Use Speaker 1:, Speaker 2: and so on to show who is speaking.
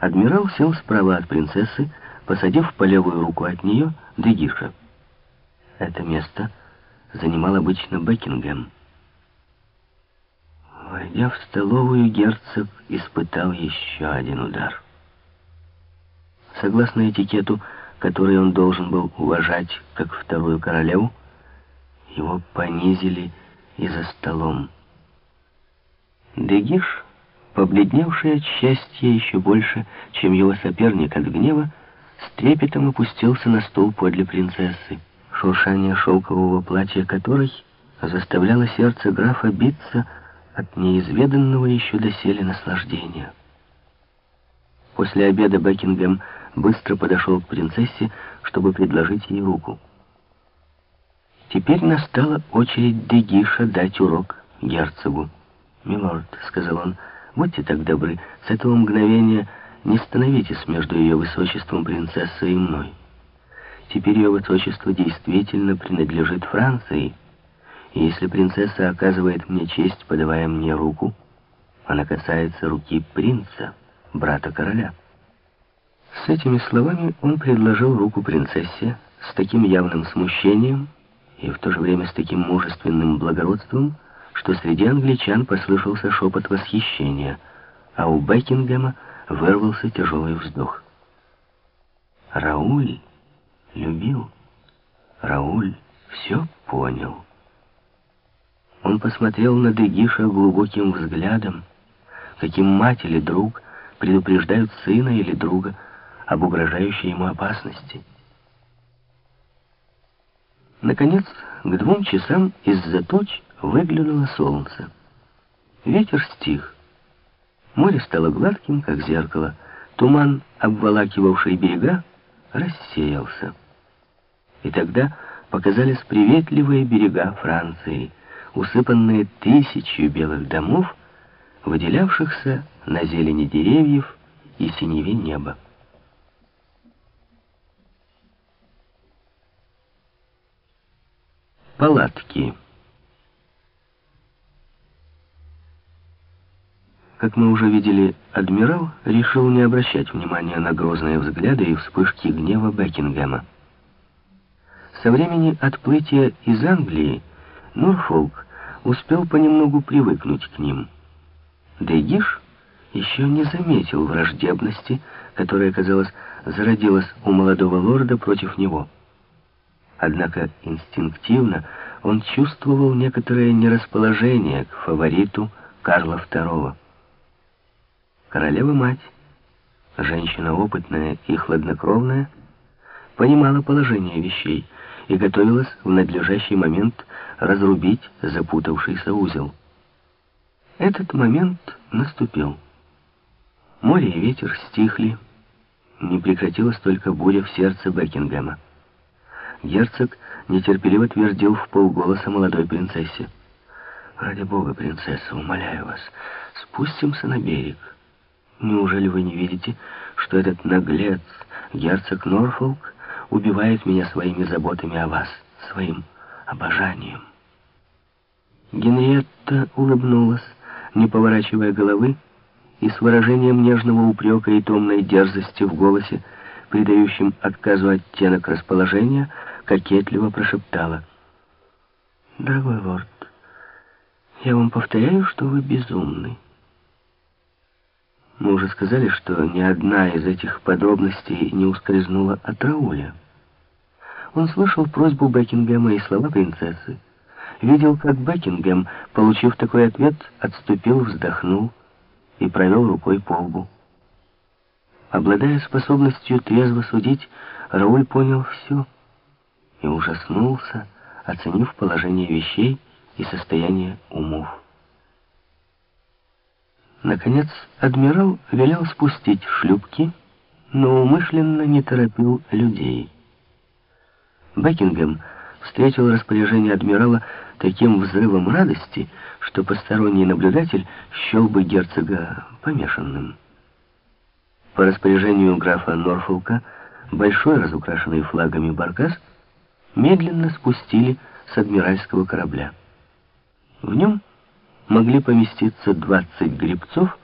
Speaker 1: Адмирал сел справа от принцессы, посадив по левую руку от нее Дегиша. Это место занимал обычно Бекингем. Войдя в столовую, герцог испытал еще один удар. Согласно этикету, который он должен был уважать как вторую королеву, его понизили и за столом. Дегиш, побледневший от счастья еще больше, чем его соперник от гнева, с трепетом опустился на стул подле принцессы, шуршание шелкового платья которой заставляло сердце графа биться от неизведанного еще доселе наслаждения. После обеда Бекингем быстро подошел к принцессе, чтобы предложить ей руку. Теперь настала очередь Дегиша дать урок герцогу. «Милорд», — сказал он, — «будьте так добры, с этого мгновения не становитесь между ее высочеством принцессой и мной. Теперь ее высочество действительно принадлежит Франции, и если принцесса оказывает мне честь, подавая мне руку, она касается руки принца, брата короля». С этими словами он предложил руку принцессе с таким явным смущением и в то же время с таким мужественным благородством, что среди англичан послышался шепот восхищения, а у Бекингема вырвался тяжелый вздох. Рауль любил. Рауль все понял. Он посмотрел на Дегиша глубоким взглядом, каким мать или друг предупреждают сына или друга об угрожающей ему опасности. Наконец, к двум часам из-за туч выглянуло солнце. Ветер стих. Море стало гладким, как зеркало. Туман, обволакивавший берега, рассеялся. И тогда показались приветливые берега Франции, усыпанные тысячью белых домов, выделявшихся на зелени деревьев и синеве неба. Палатки. Как мы уже видели, адмирал решил не обращать внимания на грозные взгляды и вспышки гнева Бекингема. Со времени отплытия из Англии Норфолк успел понемногу привыкнуть к ним. Дегиш еще не заметил враждебности, которая, казалось, зародилась у молодого лорда против него. Однако инстинктивно он чувствовал некоторое нерасположение к фавориту Карла II. Королева-мать, женщина опытная и хладнокровная, понимала положение вещей и готовилась в надлежащий момент разрубить запутавшийся узел. Этот момент наступил. Море и ветер стихли, не прекратилась только буря в сердце Бекингема. Герцог нетерпеливо твердил в полголоса молодой принцессе. «Ради бога, принцесса, умоляю вас, спустимся на берег. Неужели вы не видите, что этот наглец, герцог Норфолк, убивает меня своими заботами о вас, своим обожанием?» Генриетта улыбнулась, не поворачивая головы, и с выражением нежного упрека и томной дерзости в голосе, придающим отказу оттенок расположения, кокетливо прошептала. «Дорогой лорд, я вам повторяю, что вы безумны. Мы уже сказали, что ни одна из этих подробностей не ускользнула от Рауля. Он слышал просьбу Бекингема и слова принцессы. Видел, как Бекингем, получив такой ответ, отступил, вздохнул и провел рукой по лбу. Обладая способностью трезво судить, Рауль понял все — и ужаснулся, оценив положение вещей и состояние умов. Наконец, адмирал велел спустить шлюпки, но умышленно не торопил людей. Бекингем встретил распоряжение адмирала таким взрывом радости, что посторонний наблюдатель счел бы герцога помешанным. По распоряжению графа Норфолка большой разукрашенный флагами баркас — медленно спустили с адмиральского корабля. В нем могли поместиться 20 гребцов